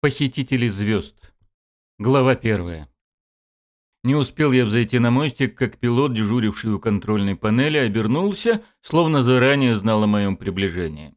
Похитители звезд. Глава первая. Не успел я взойти на мостик, как пилот, дежуривший у контрольной панели, обернулся, словно заранее знал о моем приближении.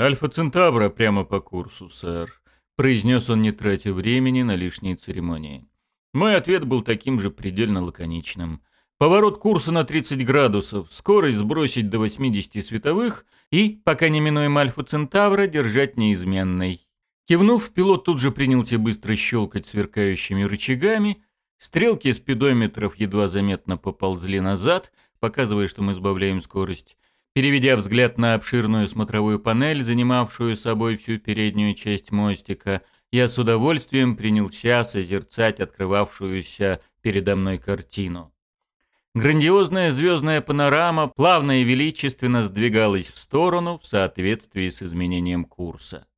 «Альфа Центавра прямо по курсу, сэр», — произнес он, не тратя времени на лишние церемонии. Мой ответ был таким же предельно лаконичным. Поворот курса на 30 градусов, скорость сбросить до 80 световых и, пока не минуем Альфа Центавра, держать неизменной. Кивнув, пилот тут же принялся быстро щелкать сверкающими рычагами. Стрелки спидометров едва заметно поползли назад, показывая, что мы сбавляем скорость. Переведя взгляд на обширную смотровую панель, занимавшую собой всю переднюю часть мостика, я с удовольствием принялся созерцать открывавшуюся передо мной картину. Грандиозная звездная панорама плавно и величественно сдвигалась в сторону в соответствии с изменением курса.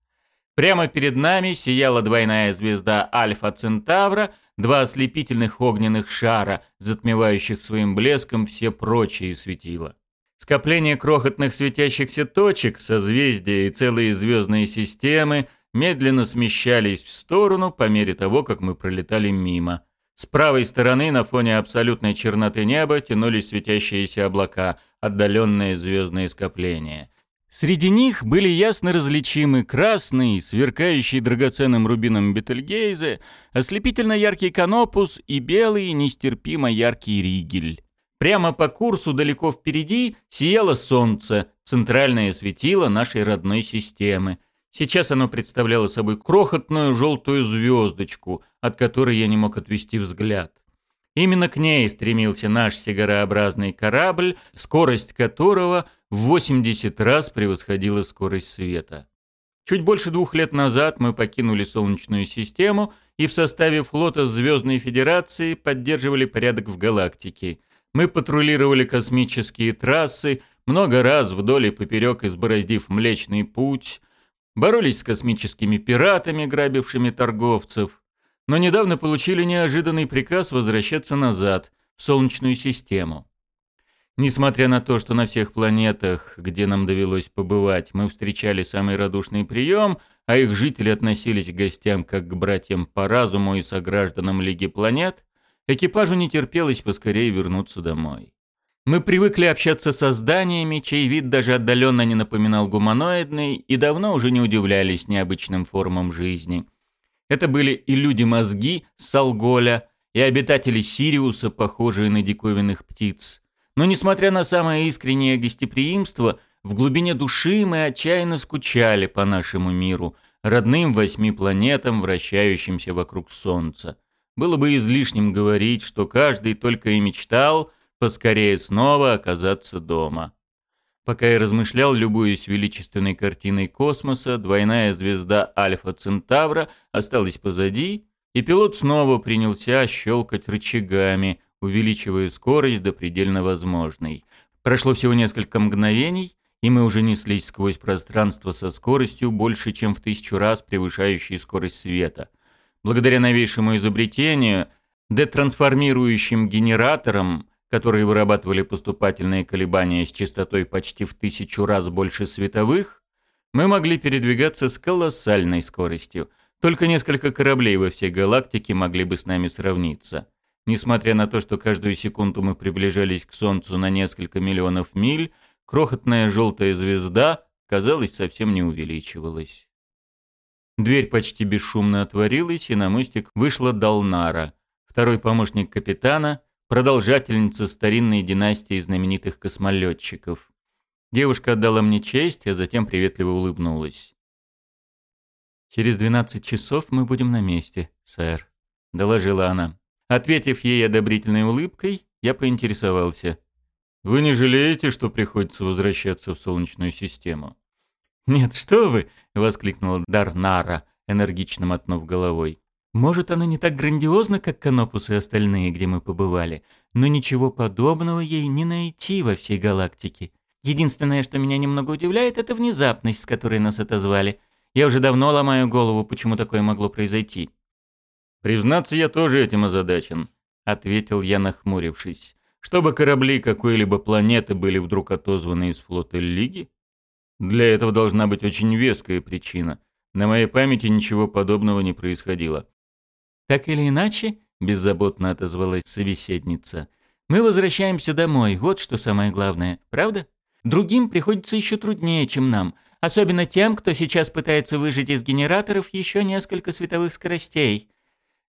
Прямо перед нами сияла двойная звезда Альфа Центавра, два ослепительных огненных шара, затмевающих своим блеском все прочие светила. Скопление крохотных светящихся точек, созвездия и целые звездные системы медленно смещались в сторону по мере того, как мы пролетали мимо. С правой стороны на фоне абсолютной черноты неба тянулись светящиеся облака, отдаленные звездные скопления. Среди них были ясно различимы красный, сверкающий драгоценным рубином Бетельгейзе, ослепительно яркий Канопус и белый, нестерпимо яркий Ригель. Прямо по курсу далеко впереди сияло солнце, центральное светило нашей родной системы. Сейчас оно представляло собой крохотную желтую звездочку, от которой я не мог отвести взгляд. Именно к ней стремился наш сигарообразный корабль, скорость которого в 80 раз превосходила скорость света. Чуть больше двух лет назад мы покинули Солнечную систему и в составе флота Звездной Федерации поддерживали порядок в галактике. Мы патрулировали космические трассы, много раз вдоль и поперек избороздив Млечный Путь, боролись с космическими пиратами, грабившими торговцев, но недавно получили неожиданный приказ возвращаться назад, в Солнечную систему. Несмотря на то, что на всех планетах, где нам довелось побывать, мы встречали самый радушный прием, а их жители относились к гостям как к братьям по разуму и согражданам Лиги планет, экипажу не терпелось поскорее вернуться домой. Мы привыкли общаться со зданиями, чей вид даже отдаленно не напоминал гуманоидный, и давно уже не удивлялись необычным формам жизни – это были и люди-мозги Салголя, и обитатели Сириуса, похожие на диковинных птиц. Но несмотря на самое искреннее гостеприимство, в глубине души мы отчаянно скучали по нашему миру, родным восьми планетам, вращающимся вокруг Солнца. Было бы излишним говорить, что каждый только и мечтал поскорее снова оказаться дома. Пока я размышлял, любуясь величественной картиной космоса, двойная звезда Альфа Центавра осталась позади, и пилот снова принялся щелкать рычагами, увеличивая скорость до предельно возможной. Прошло всего несколько мгновений, и мы уже неслись сквозь пространство со скоростью больше, чем в тысячу раз превышающей скорость света. Благодаря новейшему изобретению, детрансформирующим генераторам, которые вырабатывали поступательные колебания с частотой почти в тысячу раз больше световых, мы могли передвигаться с колоссальной скоростью. Только несколько кораблей во всей галактике могли бы с нами сравниться. Несмотря на то, что каждую секунду мы приближались к Солнцу на несколько миллионов миль, крохотная желтая звезда, казалось, совсем не увеличивалась. Дверь почти бесшумно отворилась, и на мостик вышла Далнара, второй помощник капитана — продолжательница старинной династии знаменитых космолетчиков. Девушка отдала мне честь, а затем приветливо улыбнулась. «Через двенадцать часов мы будем на месте, сэр», — доложила она. Ответив ей одобрительной улыбкой, я поинтересовался. «Вы не жалеете, что приходится возвращаться в Солнечную систему?» «Нет, что вы!» — воскликнула Дарнара, энергично мотнув головой. Может, она не так грандиозна, как Канопус и остальные, где мы побывали, но ничего подобного ей не найти во всей галактике. Единственное, что меня немного удивляет, это внезапность, с которой нас отозвали. Я уже давно ломаю голову, почему такое могло произойти. «Признаться, я тоже этим озадачен», — ответил я, нахмурившись. «Чтобы корабли какой-либо планеты были вдруг отозваны из флота Лиги? Для этого должна быть очень веская причина. На моей памяти ничего подобного не происходило. «Так или иначе», — беззаботно отозвалась собеседница, — «мы возвращаемся домой, вот что самое главное, правда? Другим приходится еще труднее, чем нам, особенно тем, кто сейчас пытается выжить из генераторов еще несколько световых скоростей».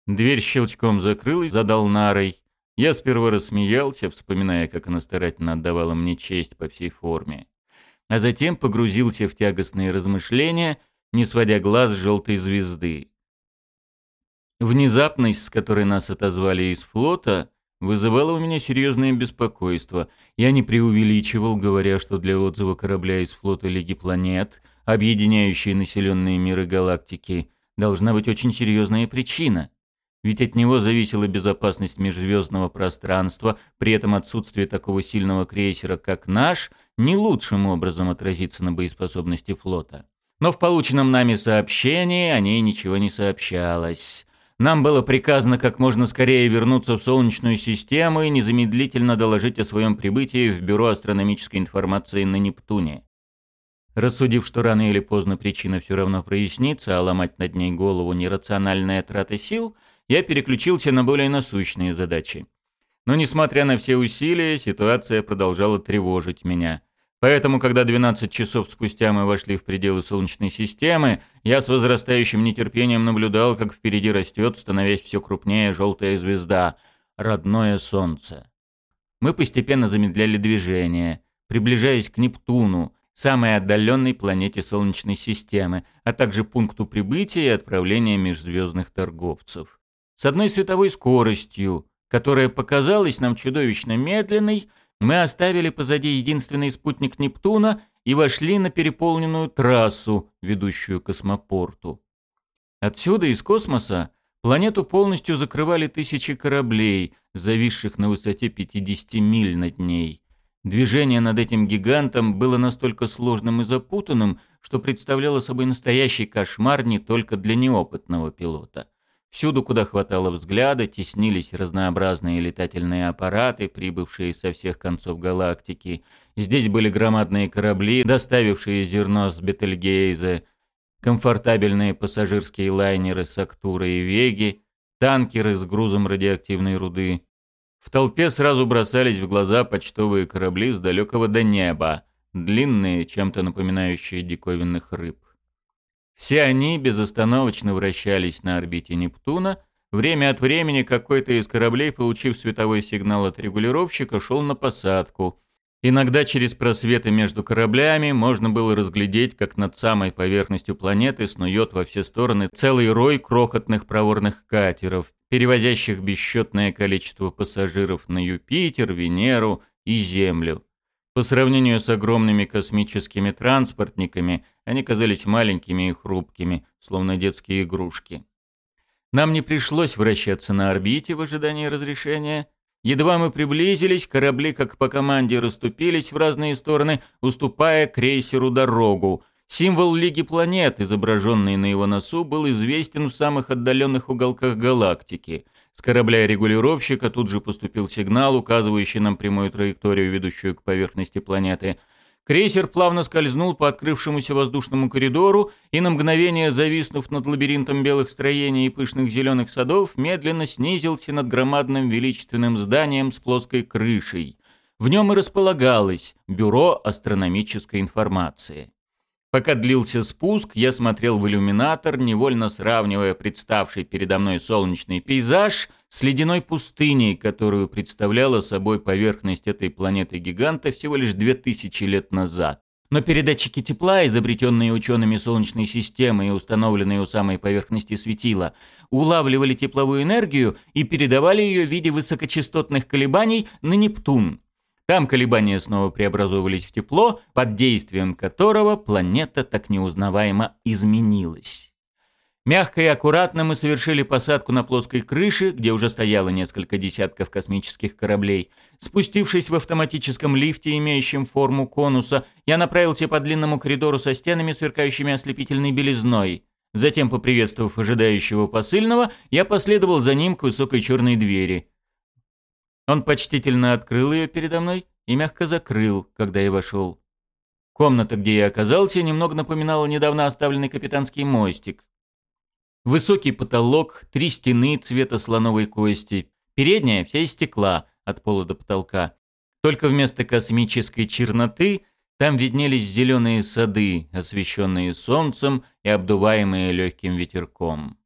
Дверь щелчком закрылась, задал нарой. Я сперва рассмеялся, вспоминая, как она старательно отдавала мне честь по всей форме. А затем погрузился в тягостные размышления, не сводя глаз с желтой звезды. Внезапность, с которой нас отозвали из флота, вызывала у меня серьезное беспокойство. Я не преувеличивал, говоря, что для отзыва корабля из флота Лиги планет, объединяющей населенные миры галактики, должна быть очень серьезная причина. Ведь от него зависела безопасность межзвездного пространства, при этом отсутствие такого сильного крейсера, как наш, не лучшим образом отразится на боеспособности флота. Но в полученном нами сообщении о ней ничего не сообщалось. Нам было приказано как можно скорее вернуться в Солнечную систему и незамедлительно доложить о своем прибытии в Бюро астрономической информации на Нептуне. Рассудив, что рано или поздно причина все равно прояснится, а ломать над ней голову нерациональная трата сил – я переключился на более насущные задачи. Но несмотря на все усилия, ситуация продолжала тревожить меня. Поэтому, когда 12 часов спустя мы вошли в пределы Солнечной системы, я с возрастающим нетерпением наблюдал, как впереди растет, становясь все крупнее, желтая звезда — родное Солнце. Мы постепенно замедляли движение, приближаясь к Нептуну, самой отдаленной планете Солнечной системы, а также пункту прибытия и отправления межзвездных торговцев с одной световой скоростью, которая показалась нам чудовищно медленной, мы оставили позади единственный спутник Нептуна и вошли на переполненную трассу, ведущую к космопорту. Отсюда, из космоса, планету полностью закрывали тысячи кораблей, зависших на высоте 50 миль над ней. Движение над этим гигантом было настолько сложным и запутанным, что представляло собой настоящий кошмар не только для неопытного пилота. Всюду, куда хватало взгляда, теснились разнообразные летательные аппараты, прибывшие со всех концов галактики. Здесь были громадные корабли, доставившие зерно с Бетельгейзе, комфортабельные пассажирские лайнеры Сактура и Веги, танкеры с грузом радиоактивной руды. В толпе сразу бросались в глаза почтовые корабли с далекого до неба, длинные, чем-то напоминающие диковинных рыб. Все они безостановочно вращались на орбите Нептуна. Время от времени какой-то из кораблей, получив световой сигнал от регулировщика, шел на посадку. Иногда через просветы между кораблями можно было разглядеть, как над самой поверхностью планеты снует во все стороны целый рой крохотных проворных катеров, перевозящих бесчетное количество пассажиров на Юпитер, Венеру и Землю. По сравнению с огромными космическими транспортниками, они казались маленькими и хрупкими, словно детские игрушки. Нам не пришлось вращаться на орбите в ожидании разрешения. Едва мы приблизились, корабли, как по команде, расступились в разные стороны, уступая крейсеру дорогу. Символ Лиги планет, изображенный на его носу, был известен в самых отдаленных уголках галактики. С корабля регулировщика тут же поступил сигнал, указывающий нам прямую траекторию, ведущую к поверхности планеты. Крейсер плавно скользнул по открывшемуся воздушному коридору и на мгновение, зависнув над лабиринтом белых строений и пышных зеленых садов, медленно снизился над громадным величественным зданием с плоской крышей. В нем и располагалось Бюро астрономической информации. Пока длился спуск, я смотрел в иллюминатор, невольно сравнивая представший передо мной солнечный пейзаж с ледяной пустыней, которую представляла собой поверхность этой планеты-гиганта всего лишь две тысячи лет назад. Но передатчики тепла, изобретенные учеными Солнечной системы и установленные у самой поверхности светила, улавливали тепловую энергию и передавали ее в виде высокочастотных колебаний на Нептун, там колебания снова преобразовывались в тепло, под действием которого планета так неузнаваемо изменилась. Мягко и аккуратно мы совершили посадку на плоской крыше, где уже стояло несколько десятков космических кораблей. Спустившись в автоматическом лифте, имеющем форму конуса, я направился по длинному коридору со стенами, сверкающими ослепительной белизной. Затем, поприветствовав ожидающего посыльного, я последовал за ним к высокой черной двери. Он почтительно открыл ее передо мной и мягко закрыл, когда я вошел. Комната, где я оказался, немного напоминала недавно оставленный капитанский мостик. Высокий потолок, три стены цвета слоновой кости. Передняя вся из стекла, от пола до потолка. Только вместо космической черноты там виднелись зеленые сады, освещенные солнцем и обдуваемые легким ветерком.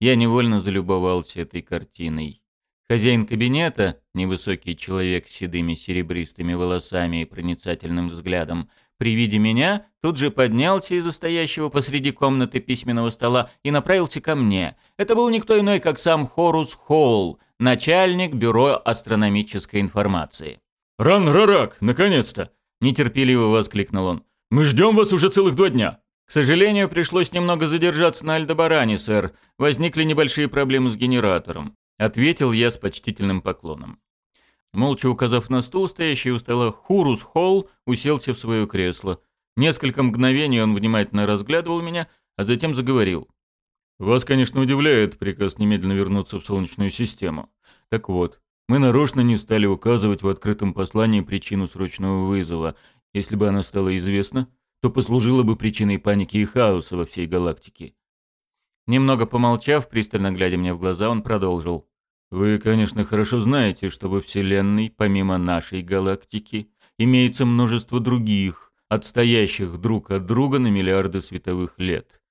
Я невольно залюбовался этой картиной. Хозяин кабинета, невысокий человек с седыми серебристыми волосами и проницательным взглядом, при виде меня тут же поднялся из-за стоящего посреди комнаты письменного стола и направился ко мне. Это был никто иной, как сам Хорус Холл, начальник бюро астрономической информации. «Ран Рарак, наконец-то!» – нетерпеливо воскликнул он. «Мы ждем вас уже целых два дня!» «К сожалению, пришлось немного задержаться на Альдебаране, сэр. Возникли небольшие проблемы с генератором», – ответил я с почтительным поклоном. Молча указав на стул, стоящий у стола Хурус Холл, уселся в свое кресло. Несколько мгновений он внимательно разглядывал меня, а затем заговорил. «Вас, конечно, удивляет приказ немедленно вернуться в Солнечную систему. Так вот, мы нарочно не стали указывать в открытом послании причину срочного вызова. Если бы она стала известна, то послужила бы причиной паники и хаоса во всей галактике». Немного помолчав, пристально глядя мне в глаза, он продолжил. Вы, конечно, хорошо знаете, что во Вселенной, помимо нашей галактики, имеется множество других, отстоящих друг от друга на миллиарды световых лет.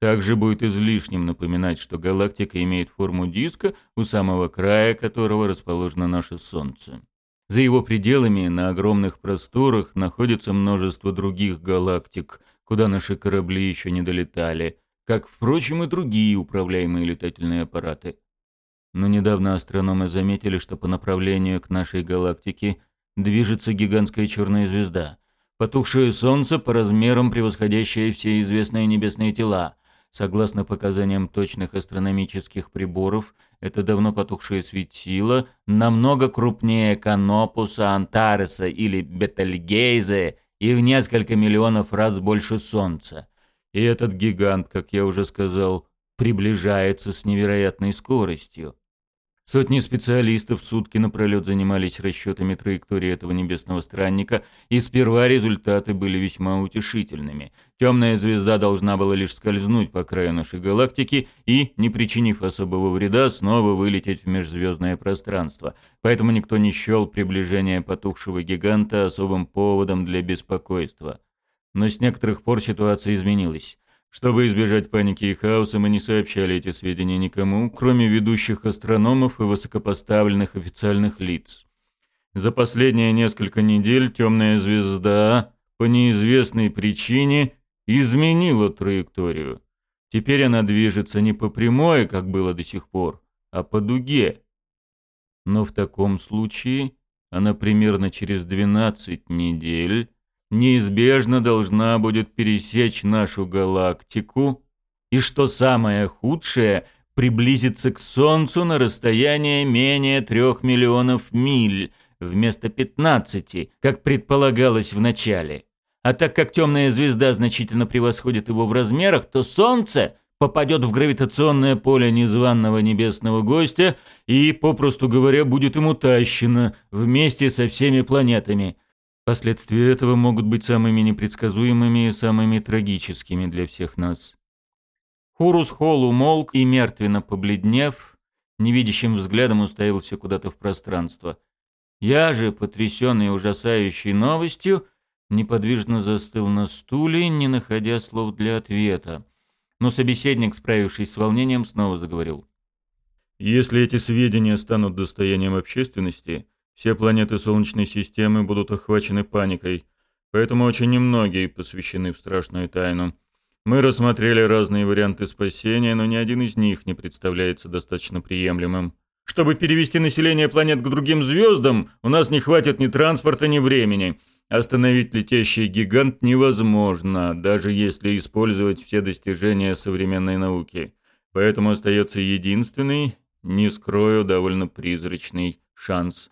Также будет излишним напоминать, что галактика имеет форму диска, у самого края которого расположено наше Солнце. За его пределами на огромных просторах находится множество других галактик, куда наши корабли еще не долетали, как, впрочем, и другие управляемые летательные аппараты. Но недавно астрономы заметили, что по направлению к нашей галактике движется гигантская черная звезда, потухшее Солнце по размерам превосходящее все известные небесные тела. Согласно показаниям точных астрономических приборов, это давно потухшее светило намного крупнее Канопуса, Антареса или Бетельгейзе и в несколько миллионов раз больше Солнца. И этот гигант, как я уже сказал, приближается с невероятной скоростью. Сотни специалистов сутки напролет занимались расчетами траектории этого небесного странника, и сперва результаты были весьма утешительными. Темная звезда должна была лишь скользнуть по краю нашей галактики и, не причинив особого вреда, снова вылететь в межзвездное пространство. Поэтому никто не счел приближение потухшего гиганта особым поводом для беспокойства. Но с некоторых пор ситуация изменилась. Чтобы избежать паники и хаоса, мы не сообщали эти сведения никому, кроме ведущих астрономов и высокопоставленных официальных лиц. За последние несколько недель темная звезда по неизвестной причине изменила траекторию. Теперь она движется не по прямой, как было до сих пор, а по дуге. Но в таком случае она примерно через 12 недель неизбежно должна будет пересечь нашу галактику и, что самое худшее, приблизиться к Солнцу на расстояние менее трех миллионов миль вместо 15, как предполагалось в начале. А так как темная звезда значительно превосходит его в размерах, то Солнце попадет в гравитационное поле незваного небесного гостя и, попросту говоря, будет ему тащено вместе со всеми планетами – Последствия этого могут быть самыми непредсказуемыми и самыми трагическими для всех нас. Хурус Холл умолк и, мертвенно побледнев, невидящим взглядом уставился куда-то в пространство. Я же, потрясенный ужасающей новостью, неподвижно застыл на стуле, не находя слов для ответа. Но собеседник, справившись с волнением, снова заговорил. «Если эти сведения станут достоянием общественности, все планеты Солнечной системы будут охвачены паникой, поэтому очень немногие посвящены в страшную тайну. Мы рассмотрели разные варианты спасения, но ни один из них не представляется достаточно приемлемым. Чтобы перевести население планет к другим звездам, у нас не хватит ни транспорта, ни времени. Остановить летящий гигант невозможно, даже если использовать все достижения современной науки. Поэтому остается единственный, не скрою, довольно призрачный шанс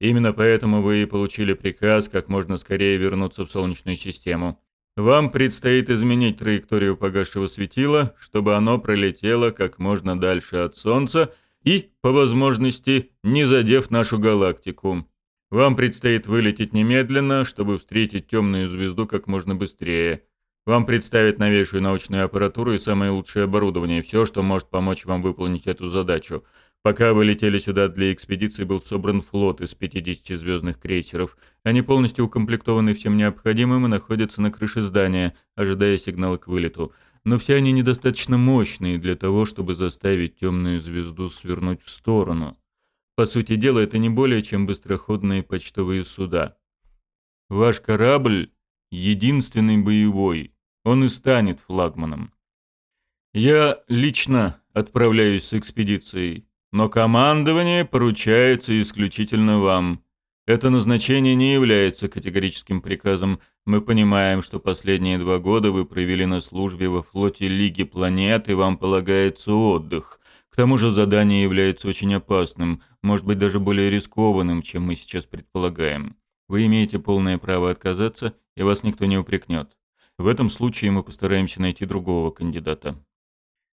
Именно поэтому вы и получили приказ как можно скорее вернуться в Солнечную систему. Вам предстоит изменить траекторию погасшего светила, чтобы оно пролетело как можно дальше от Солнца и, по возможности, не задев нашу галактику. Вам предстоит вылететь немедленно, чтобы встретить темную звезду как можно быстрее. Вам представят новейшую научную аппаратуру и самое лучшее оборудование, все, что может помочь вам выполнить эту задачу. Пока вы летели сюда для экспедиции, был собран флот из 50 звездных крейсеров. Они полностью укомплектованы всем необходимым и находятся на крыше здания, ожидая сигнала к вылету. Но все они недостаточно мощные для того, чтобы заставить темную звезду свернуть в сторону. По сути дела, это не более чем быстроходные почтовые суда. Ваш корабль — единственный боевой. Он и станет флагманом. Я лично отправляюсь с экспедицией, но командование поручается исключительно вам. Это назначение не является категорическим приказом. Мы понимаем, что последние два года вы провели на службе во флоте Лиги планет, и вам полагается отдых. К тому же задание является очень опасным, может быть даже более рискованным, чем мы сейчас предполагаем. Вы имеете полное право отказаться, и вас никто не упрекнет. В этом случае мы постараемся найти другого кандидата».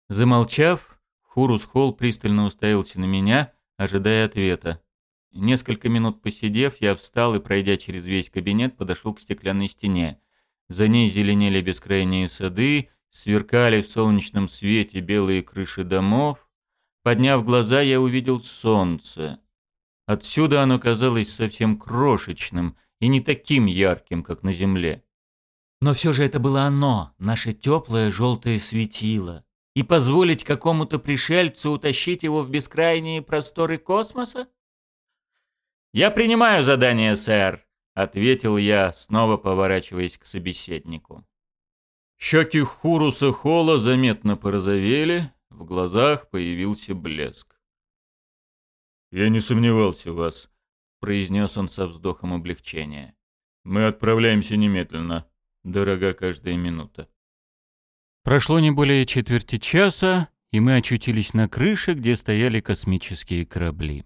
Замолчав, Хурус Холл пристально уставился на меня, ожидая ответа. Несколько минут посидев, я встал и, пройдя через весь кабинет, подошел к стеклянной стене. За ней зеленели бескрайние сады, сверкали в солнечном свете белые крыши домов, Подняв глаза, я увидел солнце. Отсюда оно казалось совсем крошечным и не таким ярким, как на земле. Но все же это было оно, наше теплое желтое светило. И позволить какому-то пришельцу утащить его в бескрайние просторы космоса? «Я принимаю задание, сэр», — ответил я, снова поворачиваясь к собеседнику. Щеки Хуруса Холла заметно порозовели, в глазах появился блеск. «Я не сомневался в вас», — произнес он со вздохом облегчения. «Мы отправляемся немедленно. Дорога каждая минута». Прошло не более четверти часа, и мы очутились на крыше, где стояли космические корабли.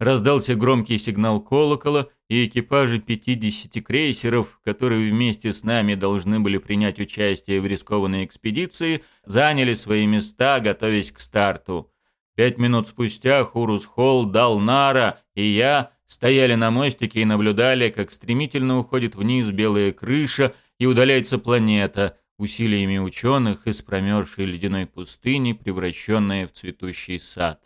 Раздался громкий сигнал колокола, и экипажи 50 крейсеров, которые вместе с нами должны были принять участие в рискованной экспедиции, заняли свои места, готовясь к старту. Пять минут спустя Хурус Холл, Дал Нара и я стояли на мостике и наблюдали, как стремительно уходит вниз белая крыша и удаляется планета, усилиями ученых из промерзшей ледяной пустыни, превращенная в цветущий сад.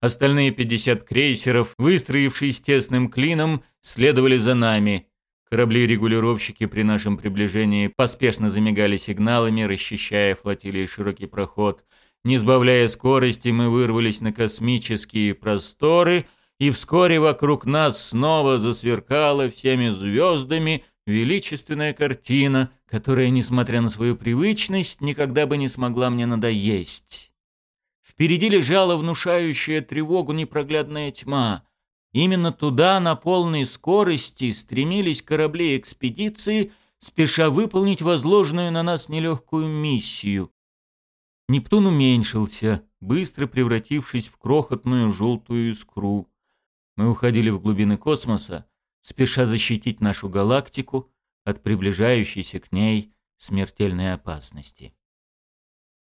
Остальные 50 крейсеров, выстроившись тесным клином, следовали за нами. Корабли-регулировщики при нашем приближении поспешно замигали сигналами, расчищая флотилии широкий проход. Не сбавляя скорости, мы вырвались на космические просторы, и вскоре вокруг нас снова засверкала всеми звездами величественная картина, которая, несмотря на свою привычность, никогда бы не смогла мне надоесть. Впереди лежала внушающая тревогу непроглядная тьма. Именно туда на полной скорости стремились корабли экспедиции, спеша выполнить возложенную на нас нелегкую миссию. Нептун уменьшился, быстро превратившись в крохотную желтую искру. Мы уходили в глубины космоса, спеша защитить нашу галактику от приближающейся к ней смертельной опасности.